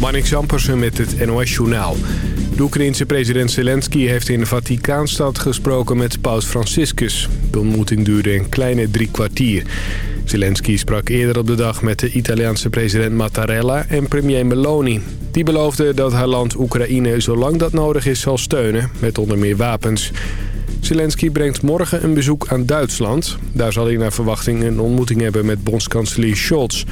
Marnik Zampersen met het NOS-journaal. De Oekraïense president Zelensky heeft in de Vaticaanstad gesproken met paus Franciscus. De ontmoeting duurde een kleine drie kwartier. Zelensky sprak eerder op de dag met de Italiaanse president Mattarella en premier Meloni. Die beloofden dat haar land Oekraïne zolang dat nodig is zal steunen, met onder meer wapens. Zelensky brengt morgen een bezoek aan Duitsland. Daar zal hij naar verwachting een ontmoeting hebben met bondskanselier Scholz.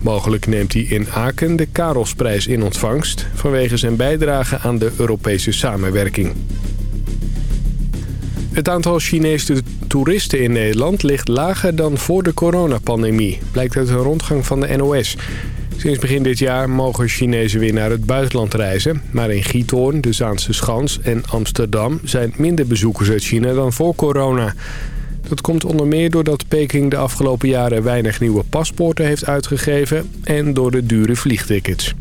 Mogelijk neemt hij in Aken de Karelsprijs in ontvangst... vanwege zijn bijdrage aan de Europese samenwerking. Het aantal Chinese toeristen in Nederland ligt lager dan voor de coronapandemie... blijkt uit een rondgang van de NOS. Sinds begin dit jaar mogen Chinezen weer naar het buitenland reizen. Maar in Giethoorn, de Zaanse Schans en Amsterdam zijn minder bezoekers uit China dan voor corona... Dat komt onder meer doordat Peking de afgelopen jaren weinig nieuwe paspoorten heeft uitgegeven en door de dure vliegtickets.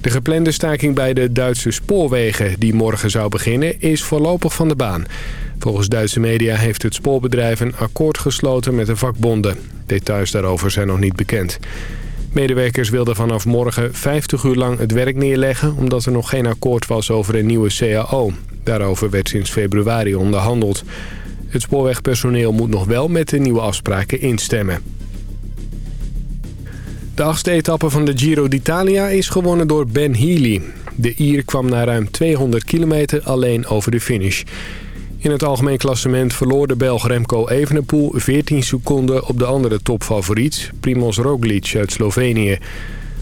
De geplande staking bij de Duitse spoorwegen die morgen zou beginnen is voorlopig van de baan. Volgens Duitse media heeft het spoorbedrijf een akkoord gesloten met de vakbonden. Details daarover zijn nog niet bekend. Medewerkers wilden vanaf morgen 50 uur lang het werk neerleggen... omdat er nog geen akkoord was over een nieuwe CAO. Daarover werd sinds februari onderhandeld. Het spoorwegpersoneel moet nog wel met de nieuwe afspraken instemmen. De achtste etappe van de Giro d'Italia is gewonnen door Ben Healy. De Ier kwam na ruim 200 kilometer alleen over de finish. In het algemeen klassement verloor de Belg Remco Evenepoel 14 seconden op de andere topfavoriet, Primoz Roglic uit Slovenië.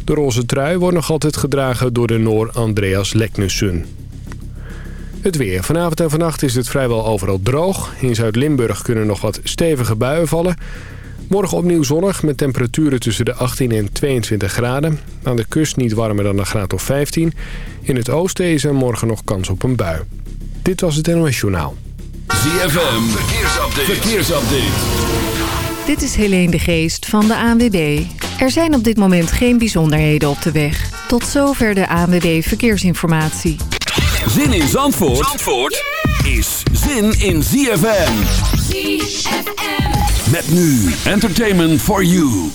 De roze trui wordt nog altijd gedragen door de Noor Andreas Leknessund. Het weer. Vanavond en vannacht is het vrijwel overal droog. In Zuid-Limburg kunnen nog wat stevige buien vallen. Morgen opnieuw zonnig met temperaturen tussen de 18 en 22 graden. Aan de kust niet warmer dan een graad of 15. In het oosten is er morgen nog kans op een bui. Dit was het NOS. ZFM. Verkeersupdate. Verkeersupdate. Dit is Helene de Geest van de ANWB. Er zijn op dit moment geen bijzonderheden op de weg. Tot zover de ANWB Verkeersinformatie. Zin in Zandvoort, Zandvoort is zin in ZFM. ZFM. Met nu Entertainment for You.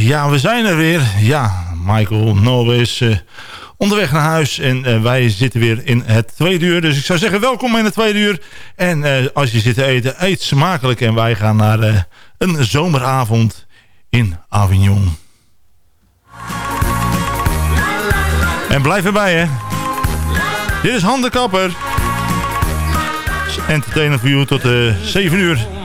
Ja, we zijn er weer. Ja, Michael Nobe is uh, onderweg naar huis. En uh, wij zitten weer in het tweede uur. Dus ik zou zeggen, welkom in het tweede uur. En uh, als je zit te eten, eet smakelijk. En wij gaan naar een zomeravond in Avignon. En blijf erbij, hè. Dit is Handenkapper. Entertainer voor you tot uh, 7 uur.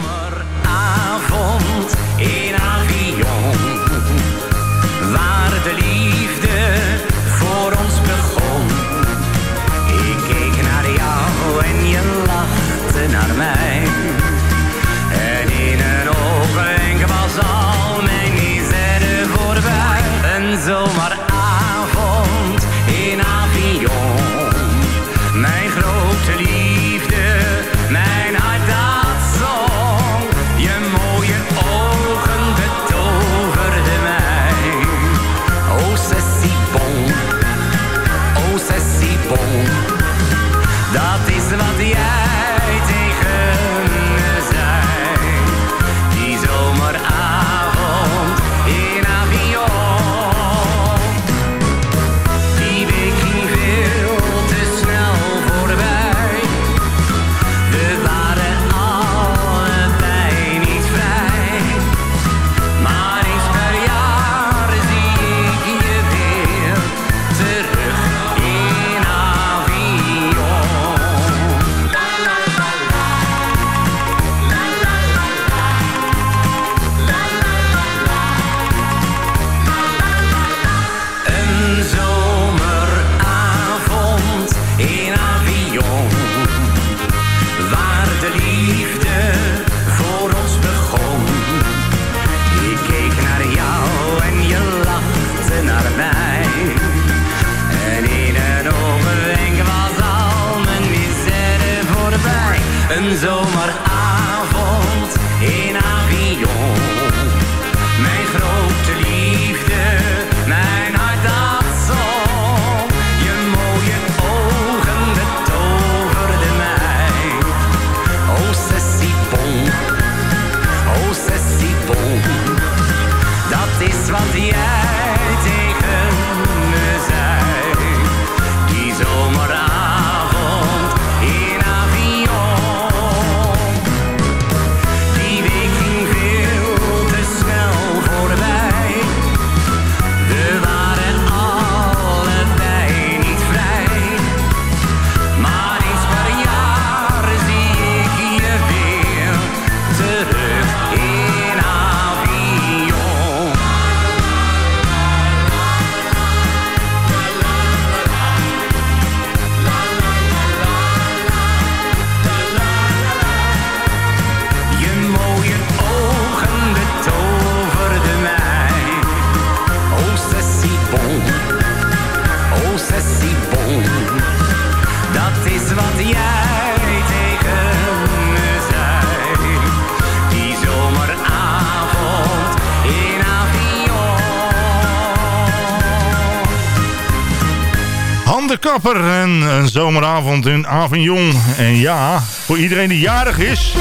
Kapper en een zomeravond in Avignon. En ja, voor iedereen die jarig is...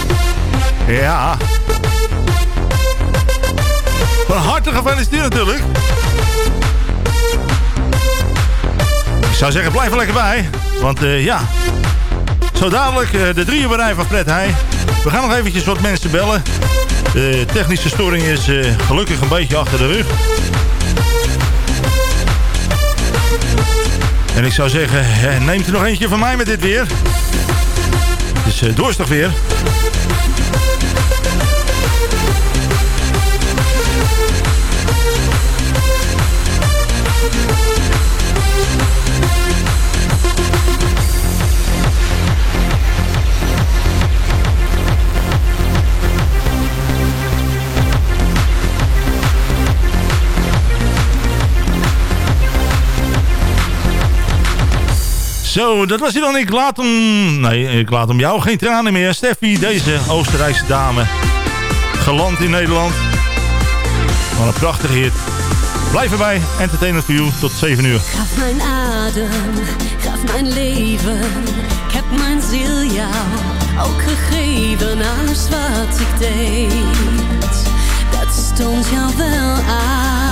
Ja... Van harte gefeliciteerd natuurlijk. Ik zou zeggen, blijf er lekker bij. Want uh, ja... Zo dadelijk uh, de drieënberij van Fred Heij. We gaan nog eventjes wat mensen bellen. De technische storing is uh, gelukkig een beetje achter de rug. En ik zou zeggen, neemt er nog eentje van mij met dit weer. Het is doorstig weer. Zo, dat was hij dan. Ik laat hem... Nee, ik laat hem jou geen tranen meer. Steffi, deze Oostenrijkse dame. Geland in Nederland. Wat een prachtige hit. Blijf erbij. Entertainment voor You tot 7 uur. Gaf mijn adem, gaf mijn leven. Ik heb mijn ziel jou ook gegeven. Alles wat ik deed, dat stond jou wel aan.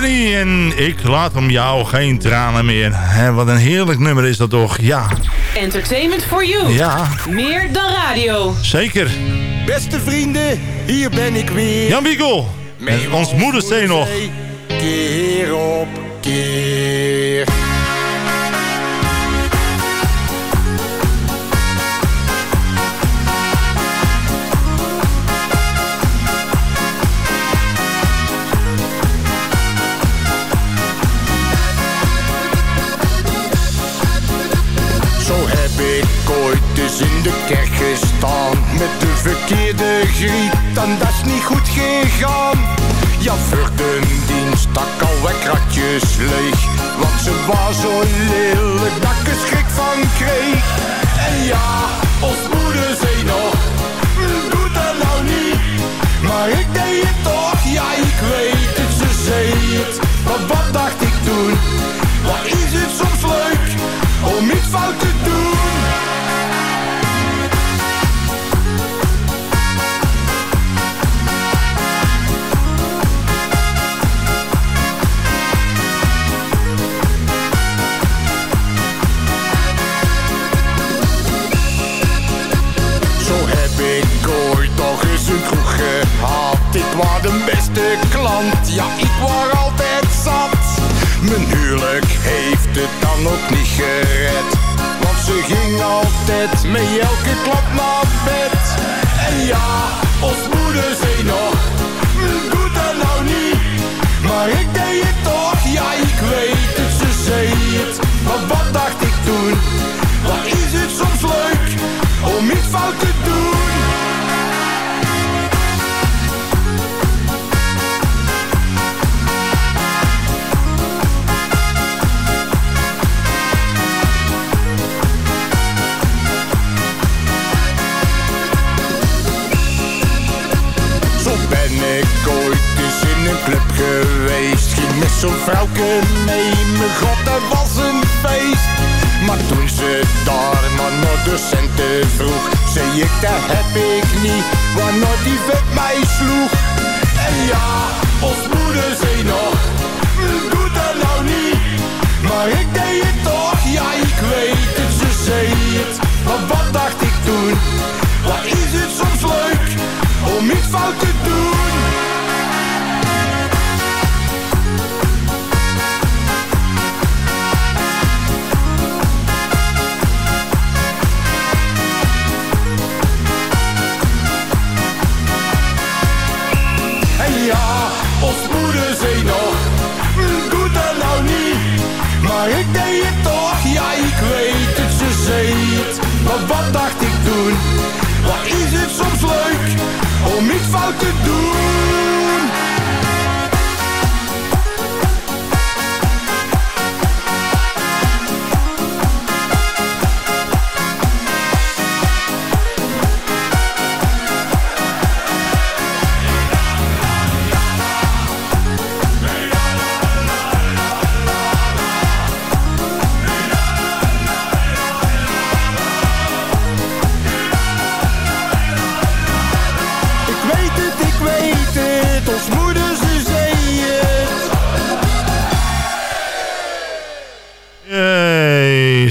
Stephanie en ik laat om jou geen tranen meer. He, wat een heerlijk nummer is dat toch, ja. Entertainment for you. Ja. Meer dan radio. Zeker. Beste vrienden, hier ben ik weer. Jan Wiegel. En ons moedersteen nog. Keer op keer. De kerk gestaan Met de verkeerde griet en dat is niet goed gegaan. Ja, voor de dienst stak al kratjes leeg Want ze was zo lelijk dat ik er schrik van kreeg. En ja, ons was de beste klant, ja ik was altijd zat. Mijn huwelijk heeft het dan ook niet gered. Want ze ging altijd met elke klap naar bed. En ja, ons moeder zei nog, hm, doe dat nou niet. Maar ik deed het toch, ja ik weet het, ze zei het. Maar wat dacht ik geweest. Ging met zo'n vrouwke mee. Mijn god, dat was een feest. Maar toen ze daar maar naar de vroeg Zei ik, dat heb ik niet Waarna die vet mij sloeg. En ja, ons moeder zei nog hm, Doe dat nou niet. Maar ik deed het toch, ja ik weet het Ze zei het, maar wat dacht ik toen? Wat is het soms leuk Om iets fout te doen Maar wat dacht ik toen? Wat is het soms leuk om iets fout te doen?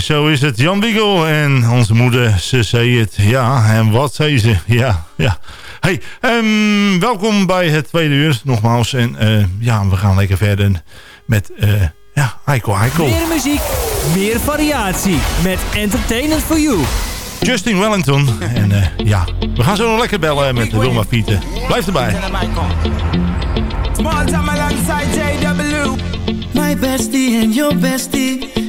Zo is het. Jan Wiegel en onze moeder, ze zei het. Ja, en wat zei ze? Ja, ja. Hey, um, welkom bij het tweede uur nogmaals. En uh, ja, we gaan lekker verder met uh, ja, Heiko Heiko. Meer muziek, meer variatie met Entertainment for You. Justin Wellington. En uh, ja, we gaan zo nog lekker bellen met Wilma Pieten. Blijf erbij. Small time alongside JW. My bestie and your bestie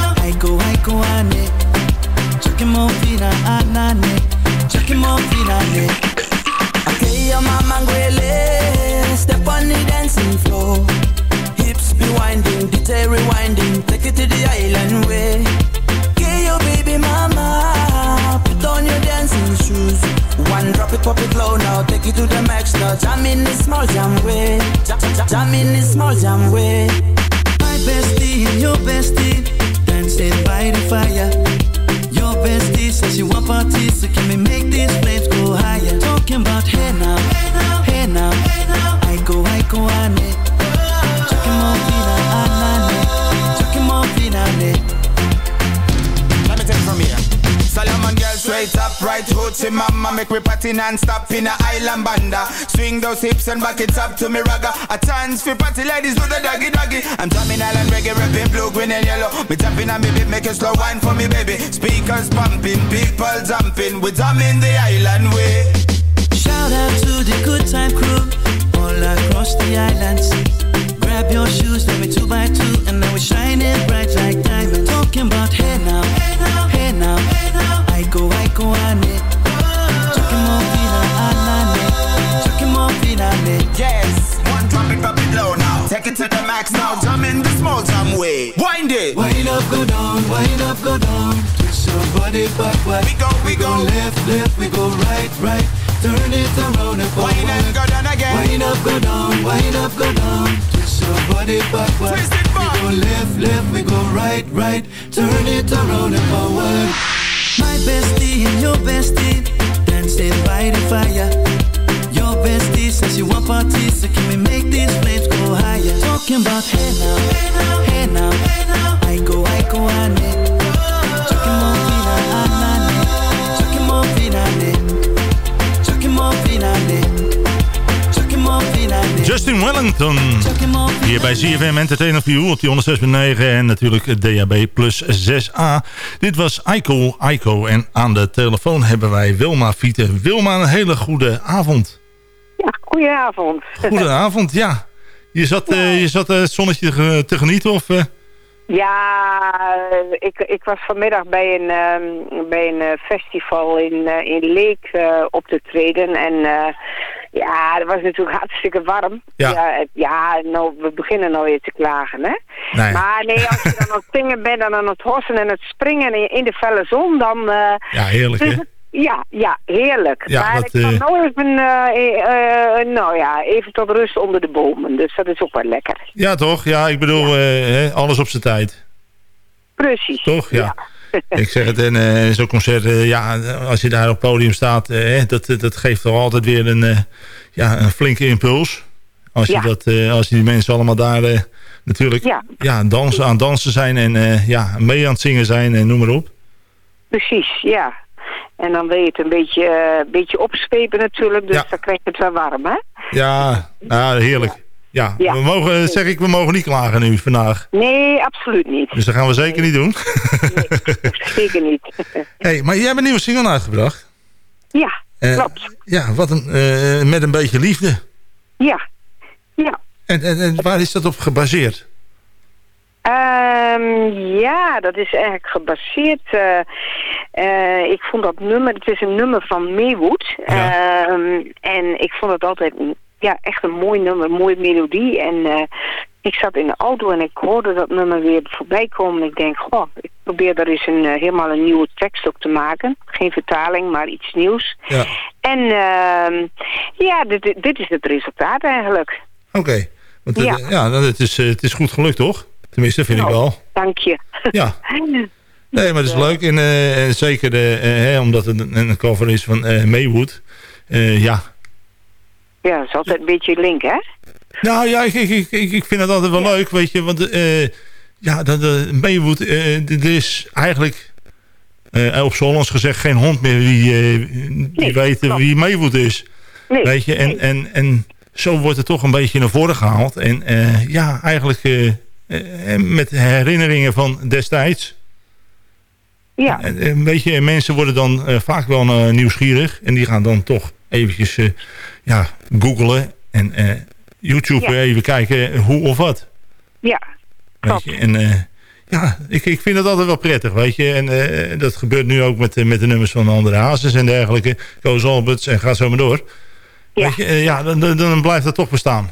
haiko haiko ane Chucky mo fina anane Chucky mo fina ne Okay, your mama ngwele Step on the dancing floor hips be winding, the tail rewinding. Take it to the island way. Get your baby mama, put on your dancing shoes. One drop it, pop it low now, take it to the max now. Jam in the small jam way, jam, jam, jam in the small jam way. My bestie your bestie, dancing by the fire. Your bestie says you want parties, mama Make me party non-stop in a island banda Swing those hips and back it up to me ragga A chance for party ladies do the doggy doggy I'm drumming island reggae, rapping blue, green and yellow Me tapping on me beat, make slow wine for me baby Speakers pumping, people jumping We drumming the island way Shout out to the good time crew all across the islands. Grab your shoes, let me two by two, and now we're shining bright like diamonds. Talking about hey now, hey now, hey now. I go, I go, ane. Chucking Take it to the max now, jump in the small jam way Wind it Wind up, go down, wind up, go down. Twist your body backward. We go, we go left, left, we go right, right. Turn it around and forward. Wind and go down again Wind up, go down, wind up, go down. Twist your body backward. Twist it back. We go left, left, we go right, right. Turn it around and forward. My bestie and your bestie dancing by the fire. Your bestie says you want parties, so can we make these flames go higher? Talking about hey now, hey now, hey now. hey now. I go, I go, fina, anane. Chucking more fina, ane. Chucking more fina, ane. Chucking more fina, ane. Justin Wellington. Hier bij ZFM Entertainer You op die 106.9 en natuurlijk DAB plus 6A. Dit was Aiko Aiko en aan de telefoon hebben wij Wilma Fieten. Wilma, een hele goede avond. Ja, goedenavond. Goedenavond, ja. Je zat, eh, je zat eh, het zonnetje te, te genieten of... eh? Ja, ik, ik was vanmiddag bij een, ehm, bij een eh, festival in, eh, in Leek eh, op te treden. En eh, ja, het was natuurlijk hartstikke warm. Ja. ja, nou, we beginnen nou weer te klagen, hè. Nee. Maar nee, als je dan aan het zingen bent en aan het hossen en het springen in, de felle zon, dan... eh, Ja, heerlijk hè? Ja, ja, heerlijk. Ja, maar dat, ik kan eh, nou even, eh, nou ja, even tot rust onder de bomen. Dus dat is ook wel lekker. Ja, toch? Ja, ik bedoel, hè, alles op zijn tijd. Precies. Toch? Ja. Ik zeg het, en eh, zo'n concert, eh, ja, als je daar op het podium staat, eh, dat, dat geeft toch altijd weer een, ja, een flinke impuls. Als je, Ja. dat, als die mensen allemaal daar natuurlijk Ja. ja. dansen, aan het dansen zijn en ja, mee aan het zingen zijn en noem maar op. Precies, ja. En dan wil je het een beetje, beetje opspepen natuurlijk, dus Ja. dan krijg je het wel warm, hè? Ja, nou, heerlijk. Ja, Ja. we mogen, zeg ik, we mogen niet klagen nu vandaag. Nee, absoluut niet. Dus dat gaan we zeker niet doen. Zeker niet. hey, maar jij hebt een nieuwe single uitgebracht. ja, Eh, klopt. Ja, wat een, eh, met een beetje liefde. Ja, ja. En, en, en waar is dat op gebaseerd? Ehm, ja, dat is eigenlijk gebaseerd. eh, ik vond dat nummer, het is een nummer van Maywood. Ja. Ehm, en ik vond het altijd een- ja, echt een mooi nummer, een mooie melodie. En eh, ik zat in de auto en ik hoorde dat nummer weer voorbij komen. Ik denk, goh, ik probeer daar eens een, eh, helemaal een nieuwe tekst op te maken. Geen vertaling, maar iets nieuws. Ja. En ehm, ja, dit, dit is het resultaat eigenlijk. Oké. Want eh, Ja. ja, nou, het, is, eh, het is goed gelukt, toch? Tenminste, vind ik Nou, wel. Dank je. Ja. Nee, maar dat is leuk. En en zeker eh, hè, omdat het een, een cover is van eh Maywood. Ja. Ja, dat is altijd een beetje link, hè? Nou ja, ik, ik, ik, ik vind het altijd wel leuk, weet je. Want eh, ja, dat, eh, Maywood, eh, er is eigenlijk eh, op z'n Hollands gezegd geen hond meer die, die Nee, weet klopt. wie Maywood is. Nee, Weet je, en, nee. en, en zo wordt het toch een beetje naar voren gehaald. En eh, ja, eigenlijk met herinneringen van destijds. Ja, En, Een beetje, mensen worden dan vaak wel nieuwsgierig. En die gaan dan toch eventjes eh, ja, googlen en eh, YouTube Ja. even kijken hoe of wat. ja, Weet je. En eh, ja, ik, ik vind het altijd wel prettig, weet je. En eh, dat gebeurt nu ook met, eh, met de nummers van andere Hazes en dergelijke. Koos Alberts en ga zo maar door. Ja. Weet je, eh, ja, dan, dan, blijft dat toch bestaan.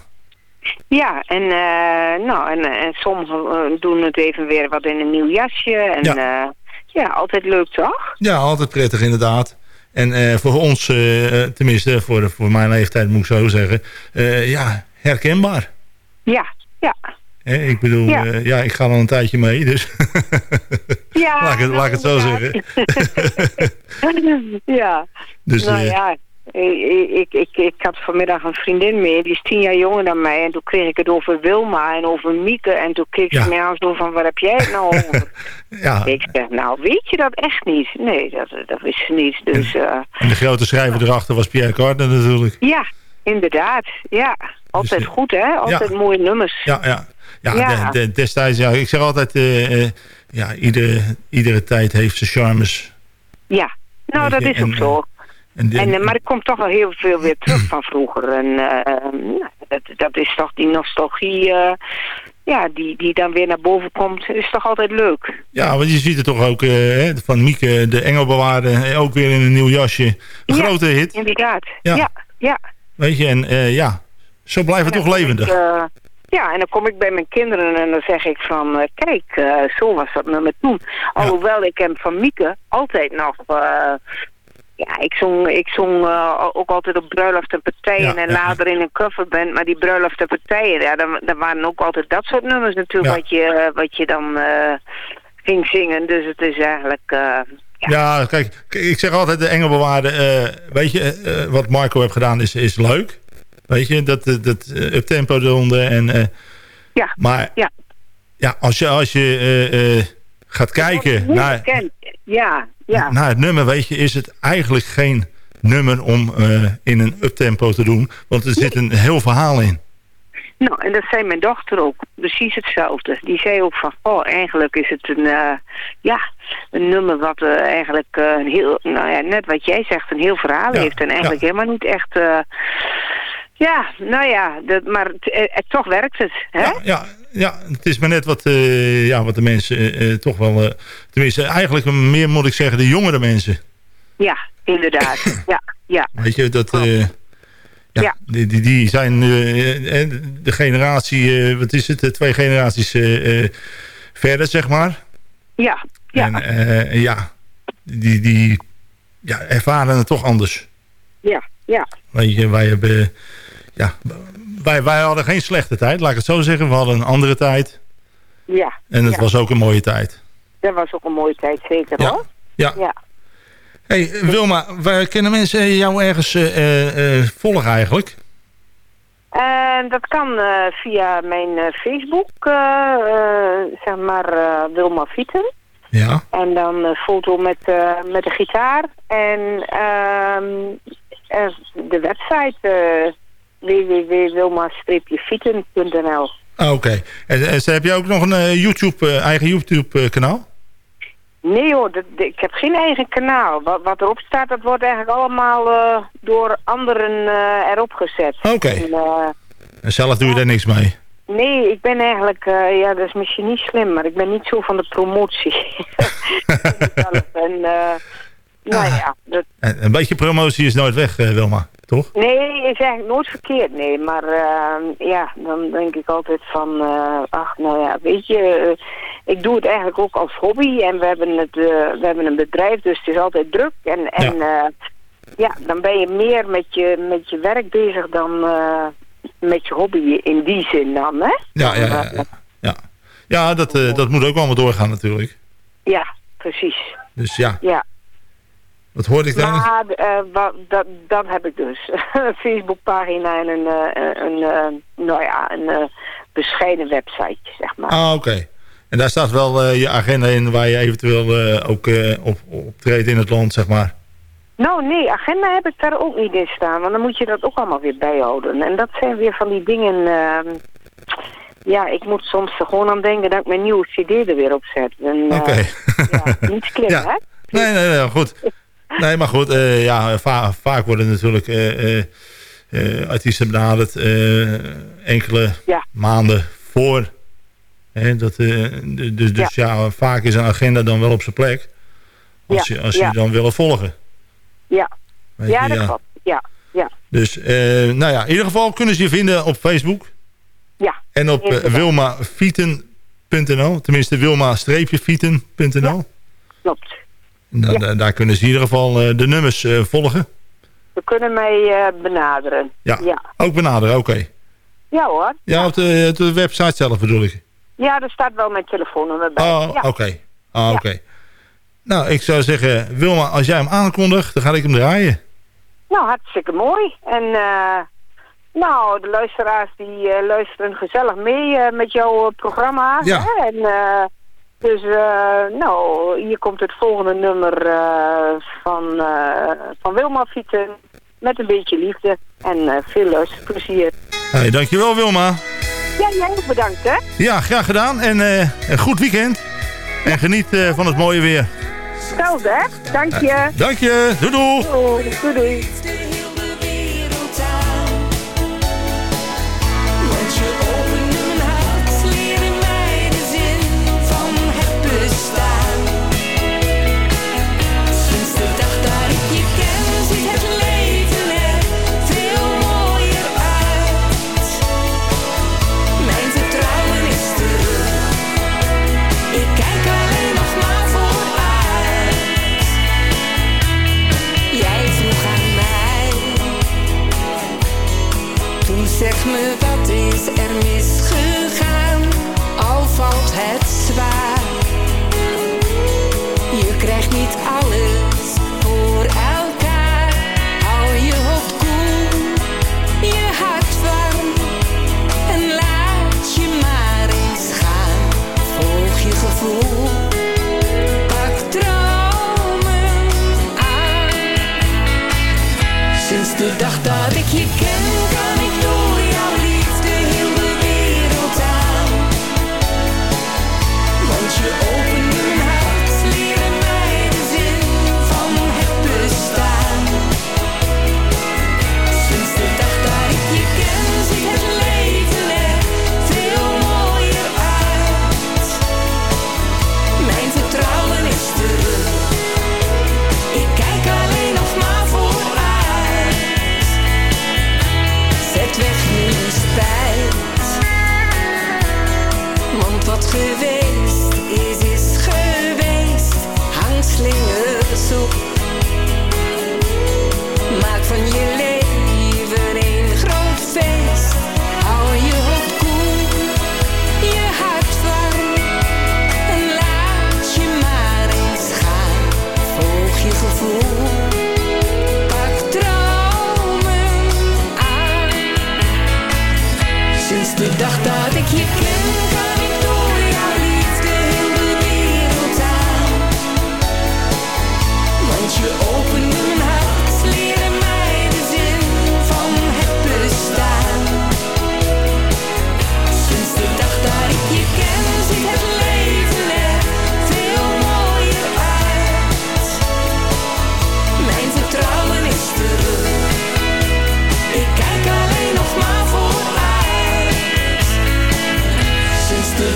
Ja, en, eh, nou, en, en sommigen eh, doen het even weer wat in een nieuw jasje. En Ja. ja, ja altijd leuk toch? Ja, altijd prettig inderdaad. En eh, voor ons, eh, tenminste voor, voor mijn leeftijd moet ik zo zeggen, eh, ja, herkenbaar. Ja, ja. Ik bedoel, Ja. ja. ja, ik ga al een tijdje mee, dus ja laat, ik het, laat ik het zo zeggen. ja. Dus, nou eh, ja, ik, ik, ik, ik had vanmiddag een vriendin mee, die is tien jaar jonger dan mij. En toen kreeg ik het over Wilma en over Mieke. En toen keek Ja. ze mij aan zo van, waar heb jij het nou over? ja, ik zeg, nou weet je dat echt niet? Nee, dat, dat wist ze niet. Dus eh, en de grote schrijver erachter was Pierre Cardin natuurlijk. ja, inderdaad. Ja, altijd eh, goed hè, altijd mooie nummers. Ja, ja. Ja, Ja. de- de- destijds, ja, ik zeg altijd, eh, eh, ja, iedere, iedere tijd heeft zijn charmes. Ja, nou dat is ook zo. En, de- En, eh, maar er komt toch wel heel veel weer terug van vroeger. En eh, nou, dat, dat is toch die nostalgie eh, ja, die, die dan weer naar boven komt. is toch altijd leuk. ja, want je ziet het toch ook eh, van Mieke, de Engelbewaarde, eh, ook weer in een nieuw jasje. Een Ja. grote hit, Inderdaad. Ja. Ja, ja. weet je. En eh, ja, zo blijft het En toch levendig. ik, eh, ja, en dan kom ik bij mijn kinderen en dan zeg ik van... eh, kijk, eh, zo was dat nummer toen. Alhoewel ik hem van Mieke altijd nog... eh, ja, ik zong, ik zong eh, ook altijd op bruiloft en partijen Ja, en ja, ja. later in een coverband. Maar die bruiloft en partijen, ja, dan, dan waren ook altijd dat soort nummers natuurlijk wat, je, eh, wat je dan eh, ging zingen. Dus het is eigenlijk... Ja, kijk, ik zeg altijd de Engelbewaarde, weet je, wat Marco heeft gedaan is, is leuk. Weet je, dat, dat, uptempo eronder en... ja, maar ja. ja, als je, als je eh, eh, gaat kijken naar, bekend. Ja, ja. naar het nummer, weet je, is het eigenlijk geen nummer om eh, in een uptempo te doen. Want er zit een heel verhaal in. Nou, en dat zei mijn dochter ook. Precies hetzelfde. Die zei ook van, oh, eigenlijk is het een, eh, ja, een nummer wat eh, eigenlijk een heel, nou ja, net wat jij zegt, een heel verhaal Ja, heeft. En eigenlijk ja. helemaal niet echt, ja, nou ja, dat, maar het, het- toch werkt het, hè? Ja, ja, ja, het is maar net wat, eh, ja, wat de mensen eh, eh, toch wel... tenminste, eigenlijk meer moet ik zeggen, de jongere mensen. Ja, inderdaad. ja, ja. Weet je, dat... eh, ja, Ja. Die, die, die zijn de generatie, wat is het, twee generaties verder, zeg maar. Ja, ja, En ja, die, die ja, ervaren het toch anders. ja, ja. Weet je, wij hebben... Ja, wij, wij hadden geen slechte tijd, laat ik het zo zeggen. We hadden een andere tijd. Ja, En het ja. was ook een mooie tijd. dat was ook een mooie tijd, zeker Ja. hoor. Ja. Ja. hey, Wilma, waar kunnen mensen jou ergens eh, eh, eh, volgen eigenlijk? En dat kan via mijn Facebook, zeg maar uh, Wilma Fieten. Ja. En dan foto met, uh, met de gitaar. En uh, de website uh, www.wilma-fieten.nl ah, Oké. Okay. En, en heb je ook nog een uh, YouTube, eigen YouTube kanaal? Nee hoor, dat, ik heb geen eigen kanaal. Wat, wat erop staat, dat wordt eigenlijk allemaal uh, door anderen uh, erop gezet. Oké. Okay. En, uh, en, zelf doe je daar niks mee? Nee, ik ben eigenlijk, ja dat is misschien niet slim, maar ik ben niet zo van de promotie. en, nou ah. ja. Dat... Een beetje promotie is nooit weg, Wilma, toch? Nee, is eigenlijk nooit verkeerd, nee. Maar ja, dan denk ik altijd van, ach nou ja, weet je ik doe het eigenlijk ook als hobby en we hebben, het, uh, we hebben een bedrijf, dus het is altijd druk. En, en ja. Uh, ja, dan ben je meer met je, met je werk bezig dan met je hobby in die zin dan, hè? Ja, ja, ja. Ja, ja. ja dat, dat moet ook allemaal doorgaan natuurlijk. Ja, precies. Dus ja. Ja. Wat hoorde ik daar? Maar wat, dat, dat heb ik dus. een Facebookpagina en een, een, een nou ja, een bescheiden website, zeg maar. Ah, oké. Okay. En daar staat wel uh, je agenda in waar je eventueel uh, ook uh, op, optreedt in het land, zeg maar. Nou nee, agenda heb ik daar ook niet in staan. Want dan moet je dat ook allemaal weer bijhouden. En dat zijn weer van die dingen... ehm, ja, ik moet soms er gewoon aan denken dat ik mijn nieuwe cd er weer op zet. Oké. Okay. ja, niet slim, ja. hè? Nee, nee, nee, goed. Nee, maar goed, ja, va vaak worden natuurlijk artiesten benaderd enkele ja. maanden voor He, dat, uh, dus dus ja. ja. vaak is een agenda dan wel op zijn plek. Als ja. je, als je dan willen volgen. Ja, Weet ja je, dat klopt. Ja. Ja. Dus, uh, nou ja, in ieder geval kunnen ze je vinden op Facebook. Ja. En op uh, wilmafieten.nl, tenminste wilma-fieten.nl. klopt. Ja. Daar kunnen ze in ieder geval uh, de nummers uh, volgen. Ze kunnen mij benaderen. Ja, ja, ook benaderen, oké. Okay. Ja hoor. Ja, op de, de, website zelf bedoel ik. Ja, er staat wel mijn telefoonnummer bij. Oh, oké. Okay. Ah, oké. Nou, ik zou zeggen, Wilma, als jij hem aankondigt, dan ga ik hem draaien. Nou, hartstikke mooi. En uh, nou, de luisteraars die uh, luisteren gezellig mee uh, met jouw programma. Ja. Hè? En, dus, nou, hier komt het volgende nummer van, van Wilma Fieten. Met een beetje liefde en veel luisterplezier. Hey, dankjewel Wilma. Ja, jij ook bedankt hè. Ja, graag gedaan. En een goed weekend. En geniet van het mooie weer. Hetzelfde, hè? Dank je. Dank je. Doei doei. Doei, doei. Dag dat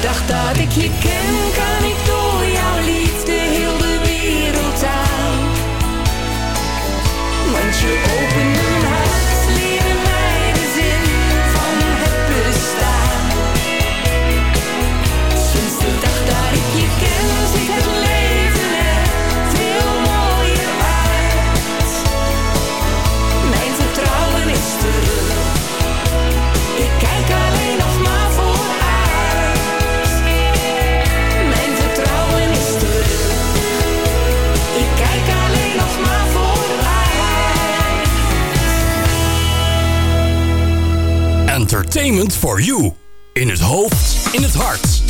Dag dat ik je ken, kan ik door jouw liefde heel de wereld aan. Want je opent Entertainment for you. In het hoofd, in het hart.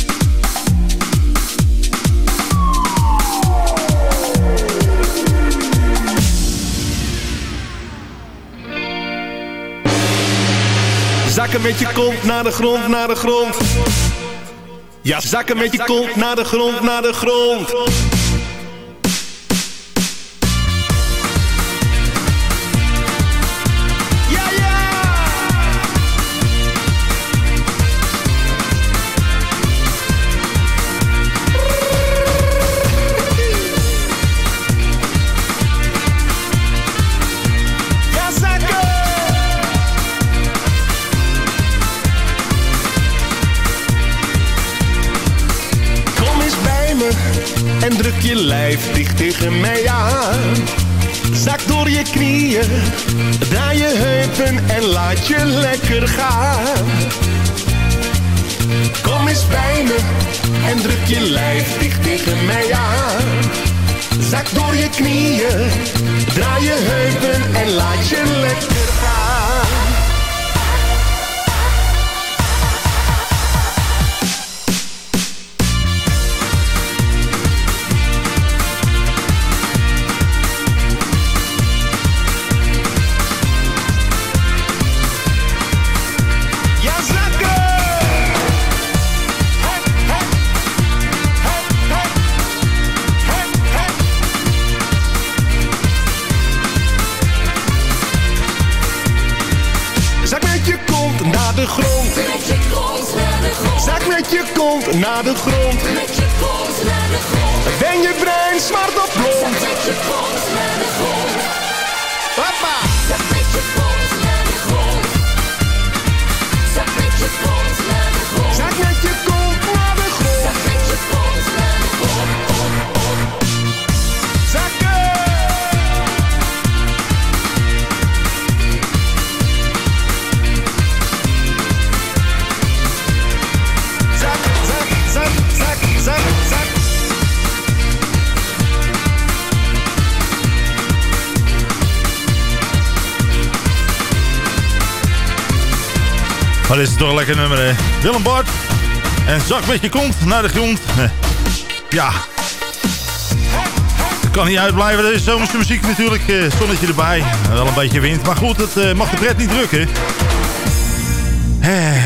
Zakken met je kont naar de grond, naar de grond. Ja, zakken met je kont naar de grond, naar de grond. Je lijf dicht tegen mij aan. Zak door je knieën, draai je heupen en laat je lekker gaan. Kom eens bij me en druk je lijf dicht tegen mij aan. Zak door je knieën, draai je heupen en laat je lekker lekker nummer, hè? Willem Bart. En zak met je kont naar de grond. Ja. Kan niet uitblijven. Er is zomerse muziek natuurlijk. eh, zonnetje erbij. Wel een beetje wind. Maar goed, het eh, mag de pret niet drukken.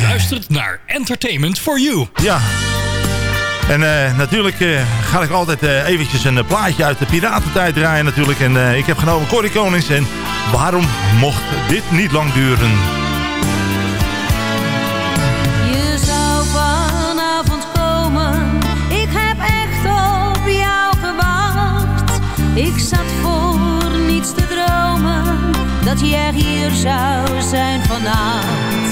Luistert naar Entertainment for You. Ja. En eh, natuurlijk ga ik altijd eh, eventjes een plaatje uit de piratentijd draaien natuurlijk. En ik heb genomen Corrie Konings. En waarom mocht dit niet lang duren? Dat jij hier zou zijn vannacht.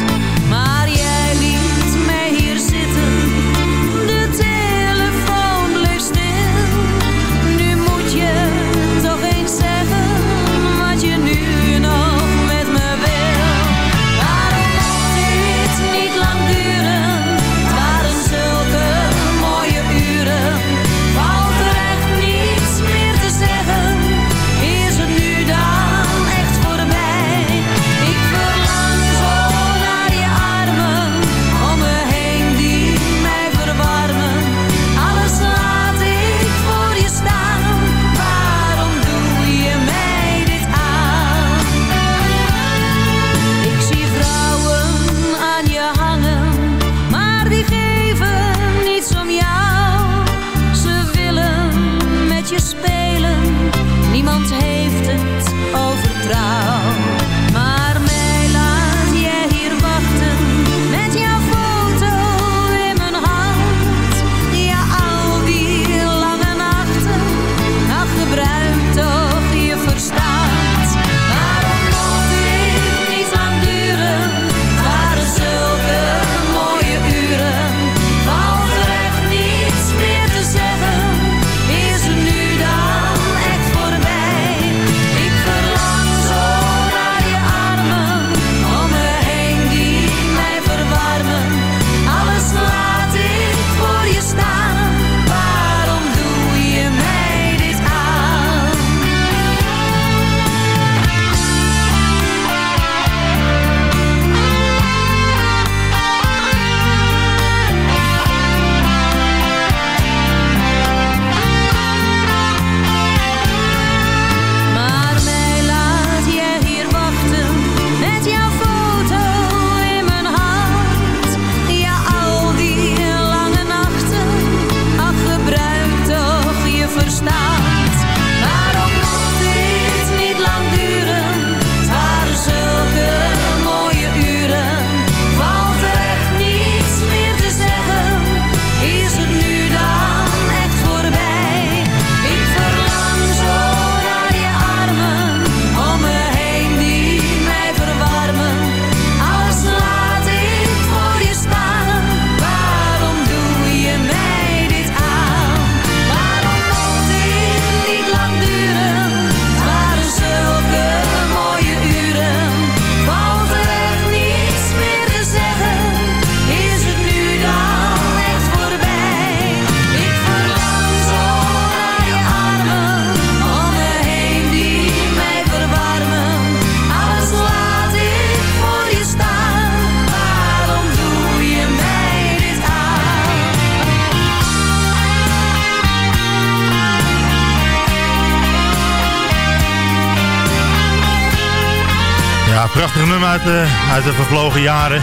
Uit, de, uit de vervlogen jaren.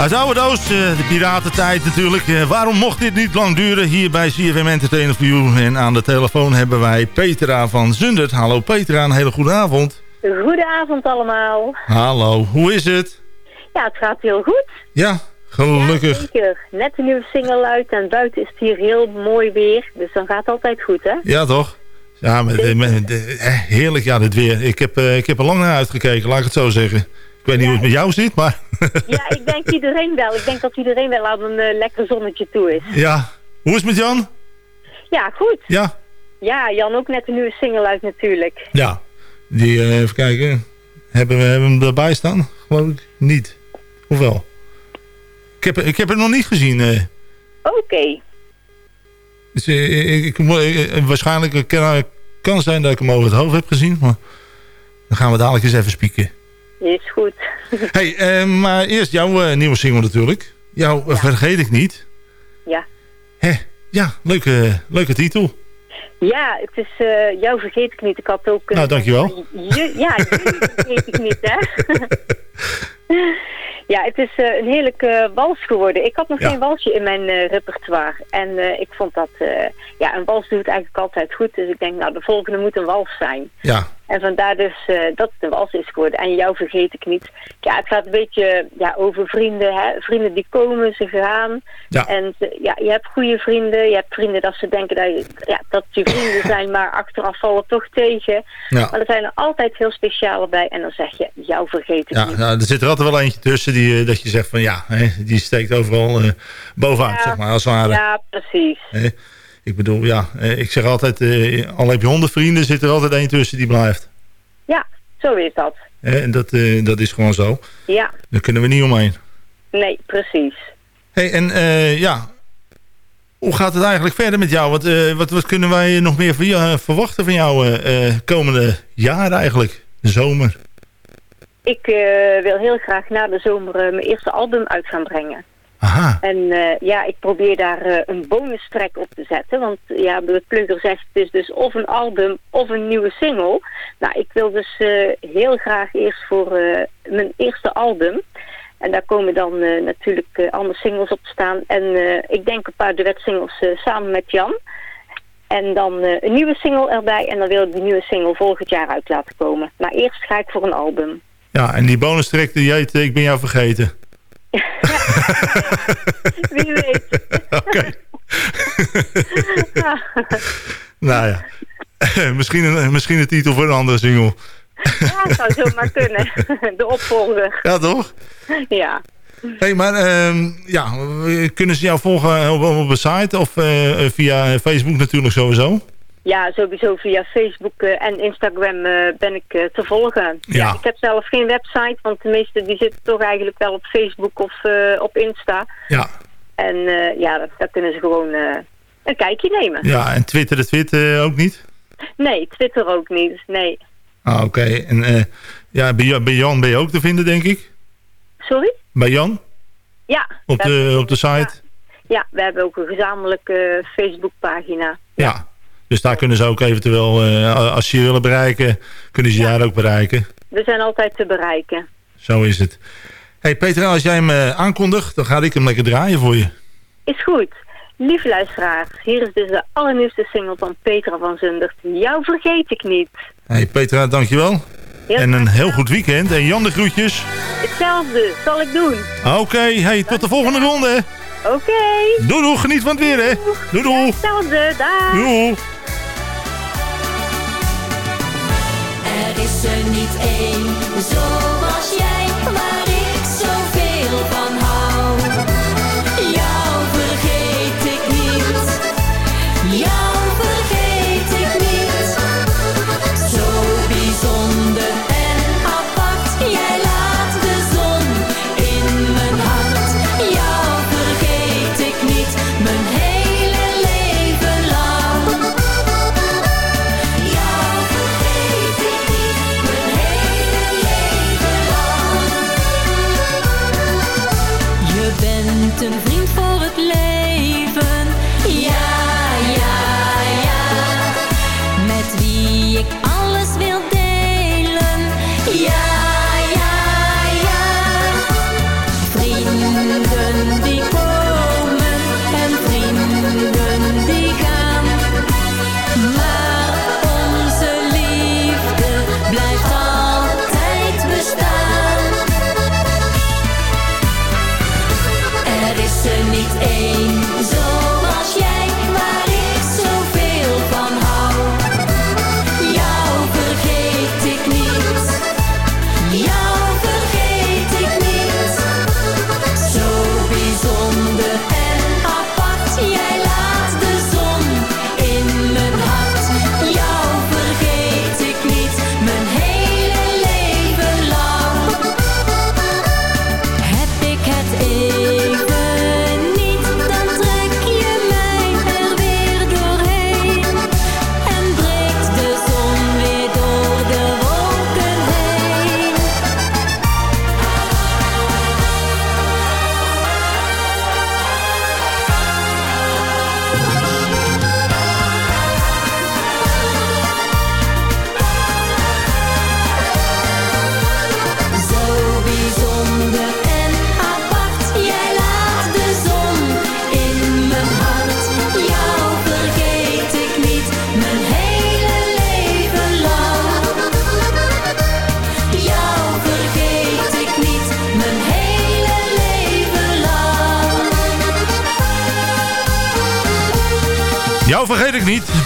Uit de oude doos, eh, de piratentijd natuurlijk. Eh, waarom mocht dit niet lang duren hier bij CFM Entertainment View? En aan de telefoon hebben wij Petra van Zundert. Hallo Petra, een hele goede avond. Goedenavond allemaal. Hallo, hoe is het? Ja, het gaat heel goed. Ja, gelukkig. Ja, zeker. Net een nieuwe single uit en buiten is het hier heel mooi weer. Dus dan gaat het altijd goed, hè? Ja, toch? Ja, eh, heerlijk ja, dit weer. Ik heb, eh, ik heb er lang naar uitgekeken, laat ik het zo zeggen. Ik weet niet hoe het met jou zit, maar Ja, ik denk iedereen wel. Ik denk dat iedereen wel aan een eh, lekker zonnetje toe is. ja. Hoe is het met Jan? Ja, goed. Ja? Ja, Jan ook net een nieuwe single uit natuurlijk. Ja. Die, even kijken. Hebben we hebben hem erbij staan? Geloof ik niet. Hoewel? Ik heb, ik heb het nog niet gezien. eh. Oké. Dus, ik, ik, waarschijnlijk kan, kan zijn dat ik hem over het hoofd heb gezien. Maar dan gaan we dadelijk eens even spieken. Is goed. hey, eh, maar eerst jouw eh, nieuwe single natuurlijk. Jou eh, vergeet ik niet. Ja. Hè, ja, leuke, leuke titel. Ja, het is, jou vergeet ik niet. Ik had ook... Nou, dankjewel. Je, ja, jullie vergeet ik niet, hè? ja, het is eh, een heerlijke wals geworden. Ik had nog Ja. geen walsje in mijn eh, repertoire. En eh, ik vond dat... eh, ja, een wals doet eigenlijk altijd goed. Dus ik denk, nou, de volgende moet een wals zijn. Ja. En vandaar dus eh, dat het een wals is geworden. En jou vergeet ik niet. Ja, het gaat een beetje ja, over vrienden. Hè? Vrienden die komen, ze gaan. Ja. En ja, je hebt goede vrienden. Je hebt vrienden dat ze denken dat, je, ja, dat je vrienden zijn, maar achteraf vallen toch tegen. Ja. Maar er zijn er altijd heel speciale bij. En dan zeg je, jou vergeet ik Ja, niet. nou, er zit er altijd wel eentje tussen die, eh, dat je zegt van ja, hè, die steekt overal eh, bovenuit, zeg maar, als het ware. Ja, precies. Hè. Ik bedoel, ja, eh, ik zeg altijd, eh, al heb je honderd vrienden, zit er altijd één tussen die blijft. Ja, zo is dat. Hè, En dat, eh, dat is gewoon zo. Ja, Daar kunnen we niet omheen. nee, precies. Hey, en eh, ja, hoe gaat het eigenlijk verder met jou? Wat, eh, wat, wat kunnen wij nog meer van jou, verwachten van jou eh, eh, komende jaar eigenlijk? De zomer. Ik eh, wil heel graag na de zomer eh, mijn eerste album uit gaan brengen. Aha. En eh, ja, ik probeer daar eh, een bonus track op te zetten. Want ja, de plugger zegt het is dus of een album of een nieuwe single. Nou, ik wil dus eh, heel graag eerst voor mijn eerste album. En daar komen dan natuurlijk andere singles op te staan. En ik denk een paar duetsingles samen met Jan. En dan een nieuwe single erbij. En dan wil ik die nieuwe single volgend jaar uit laten komen. Maar eerst ga ik voor een album. Ja, en die bonus track die heet Ik ben jou vergeten. Wie weet. Oké. Nou ja. misschien, een, misschien een titel voor een andere single. Ja, zou zomaar kunnen. De opvolger. Ja, toch? Ja. hey, maar ehm, ja, kunnen ze jou volgen op, op een site of eh, via Facebook natuurlijk sowieso? Ja, sowieso via Facebook eh, en Instagram eh, ben ik eh, te volgen. Ja. Ik heb zelf geen website, want de meeste die zitten toch eigenlijk wel op Facebook of op Insta. Ja. En ja, dat, daar kunnen ze gewoon een kijkje nemen. Ja, en Twitter, de Twitter ook niet? Nee, Twitter ook niet. Nee. Ah, oké. En ja, bij, Ja- bij Jan ben je ook te vinden, denk ik? Sorry? Bij Jan? Ja. Op de, op de site? Ja, we hebben ook een gezamenlijke uh, Facebookpagina. Ja. Dus daar kunnen ze ook eventueel, eh, als ze je willen bereiken, kunnen ze je daar ook bereiken. We zijn altijd te bereiken. Zo is het. hey Peter, als jij hem eh, aankondigt, dan ga ik hem lekker draaien voor je. Is goed. Lieve luisteraars, hier is dus de allernieuwste single van Petra van Zundert. Jou vergeet ik niet. hey Petra, dankjewel. En een heel goed weekend. En Jan de groetjes. Hetzelfde, zal ik doen. Oké, hey, tot de volgende ronde. Oké. Doei doei, geniet van het weer hè. Doei doei. Hetzelfde, dag. Doei. Niet één. Zoals jij, waar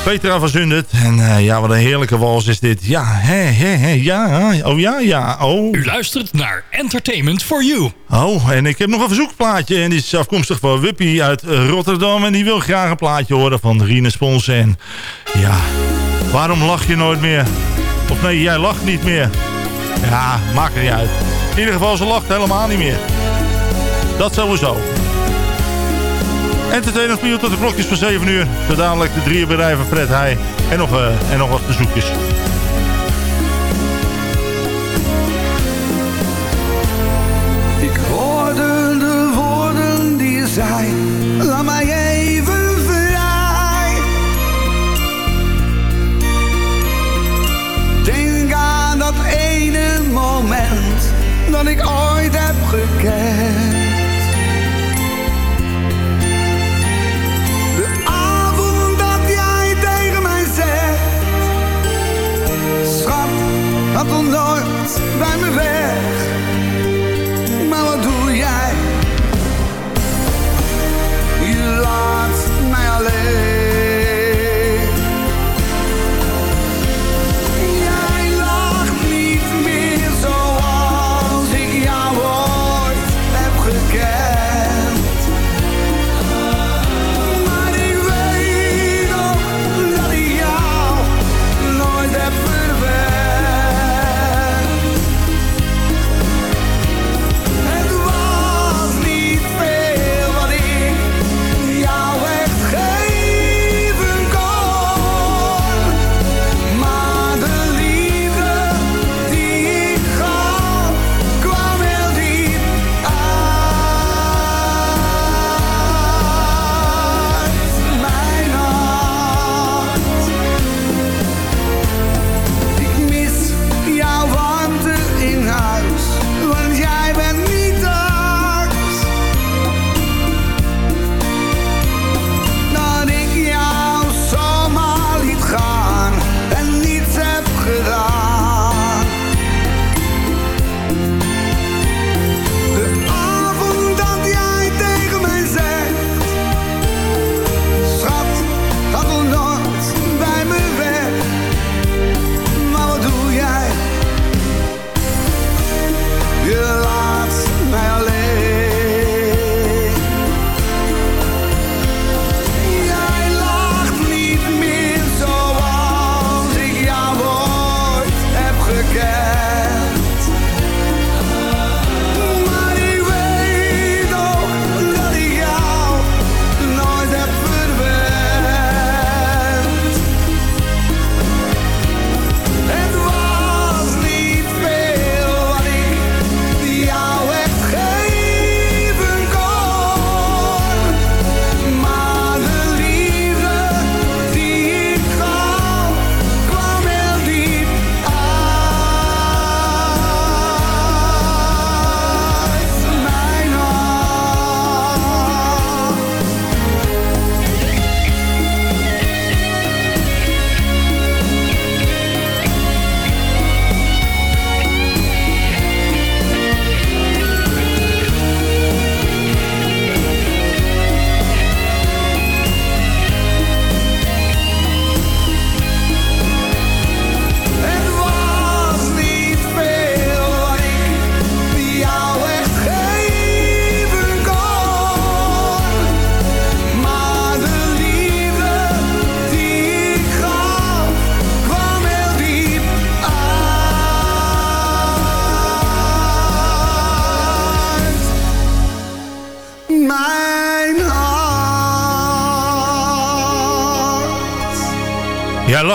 Petra van Zundert. En eh, ja, wat een heerlijke wals is dit. Ja, hè, hè, hè, ja, oh ja, ja, oh. U luistert naar Entertainment for You. Oh, en ik heb nog een verzoekplaatje. En die is afkomstig van Wippie uit Rotterdam. En die wil graag een plaatje horen van Rine Spons. En ja, waarom lach je nooit meer? Of nee, jij lacht niet meer. Ja, maakt er niet uit. In ieder geval, ze lacht helemaal niet meer. Dat sowieso. Entertainment Pier tot de klokjes van 7 uur. Zo dadelijk de drie bedrijven Fred Heij. En nog, uh, en nog wat bezoekjes.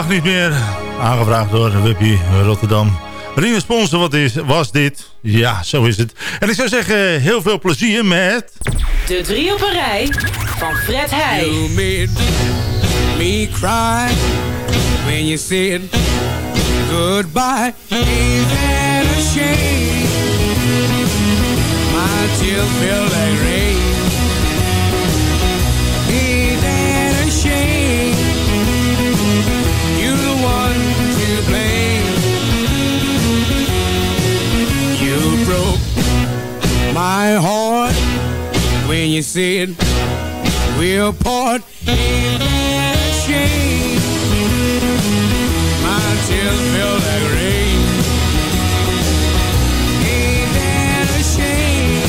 Niet meer. Aangevraagd door Wippie Rotterdam. Rine Sponsor, wat is, was dit? Ja, zo is het. En ik zou zeggen, heel veel plezier met... De drie op een rij van Fred Heij. You made me cry when you said goodbye. That a shame? My tears feel like rain. my heart when you said we'll part in shame. My tears fell like rain. Ain't that a shame?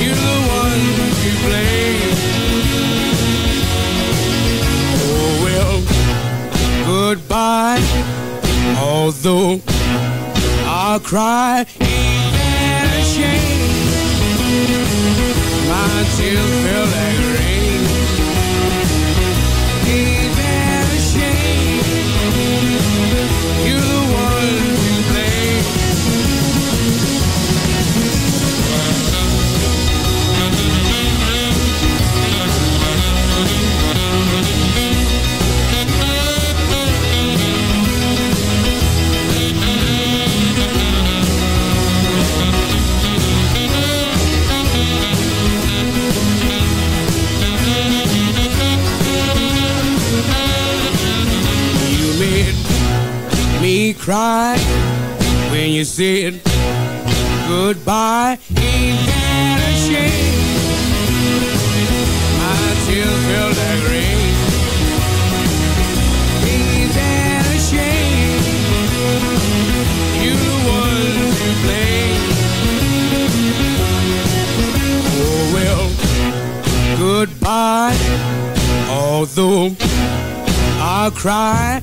You're the one to blame. Oh well, goodbye. Although I'll cry. My tears feel like rain. cry when you said goodbye. Ain't that a shame? My tears fell like rain. Ain't that a shame? You the one to blame. Oh well, goodbye. Although I cry.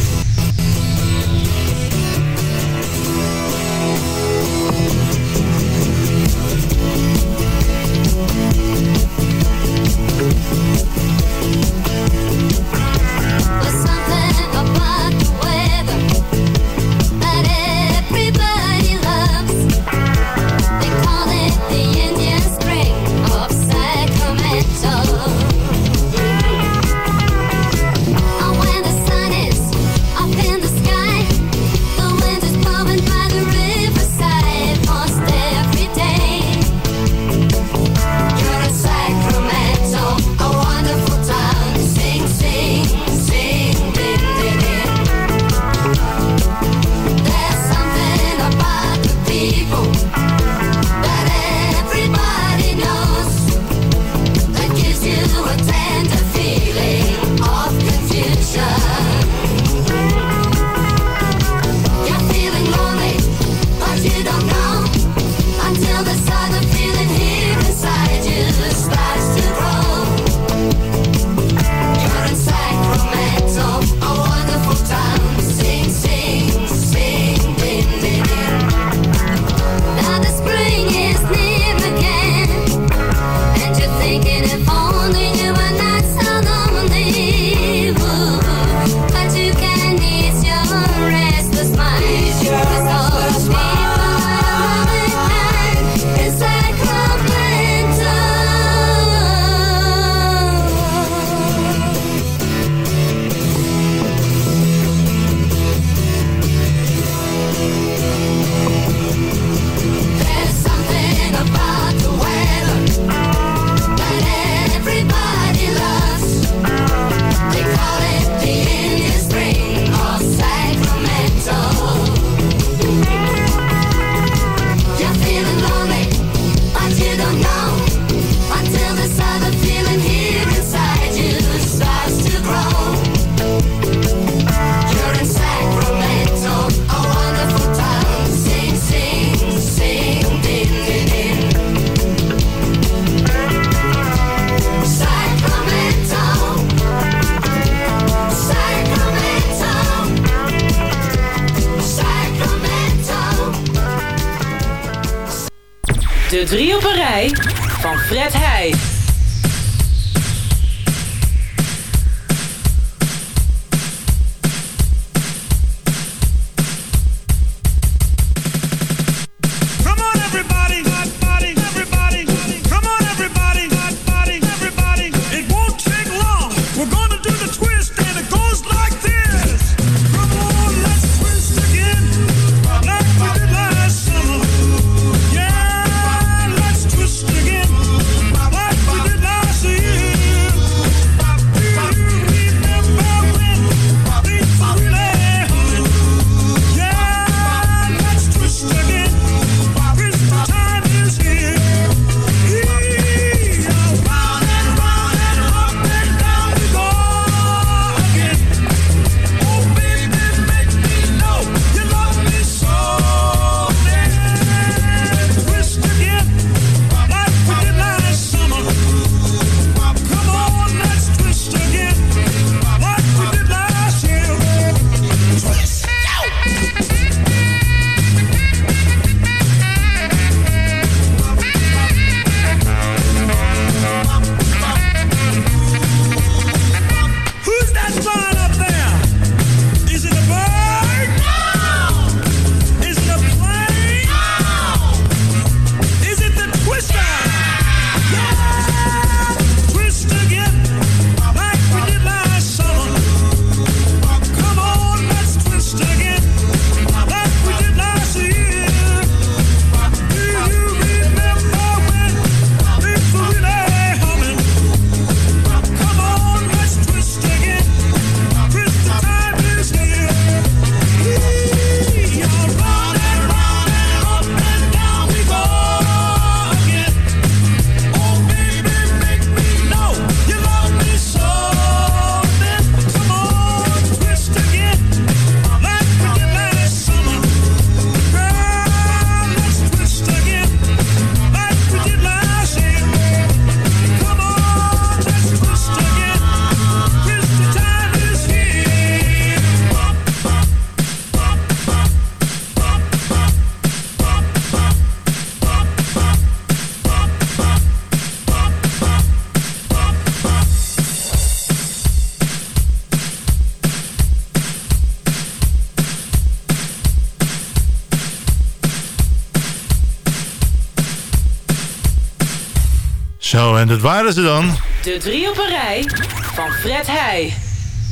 En dat waren ze dan. De drie op een rij van Fred Heij.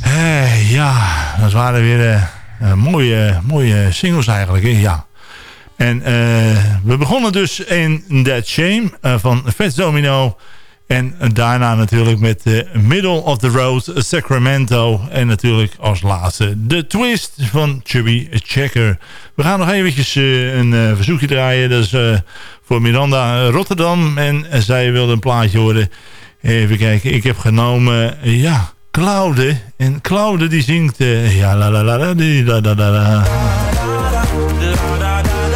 Eh, ja, dat waren weer eh, eh, mooie, mooie singles eigenlijk. Hè? Ja. En we begonnen dus in That Shame van Fats Domino. En daarna natuurlijk met de Middle of the Road Sacramento. En natuurlijk als laatste de Twist van Chubby Checker. We gaan nog eventjes een verzoekje draaien. Dat is voor Miranda Rotterdam. En zij wilde een plaatje horen. Even kijken, ik heb genomen, ja, Claude. En Claude die zingt, eh, ja, la la la la, la la la la.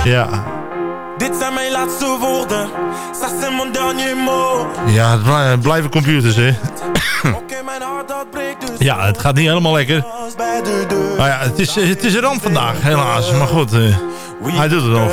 Ja, Dit zijn mijn laatste woorden. Ça c'est mon dernier mot. ja, het blij- blijven computers, hè. Ja, het gaat niet helemaal lekker. Maar ja, het is, het is een ramp vandaag, helaas. Maar goed, eh, hij doet het nog.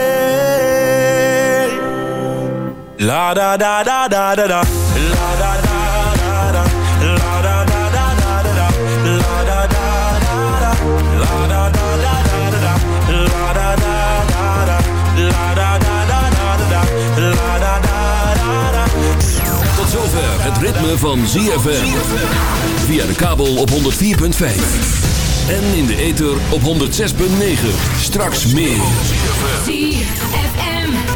La da da da da da da. La da da da da. La da da da da da da. La da da da da. La da da da da da da. La da da da da. La da da da da da da. La da da da da. Tot zover het ritme van ZFM. Via de kabel op 104.5. En in de ether op 106.9. Straks meer.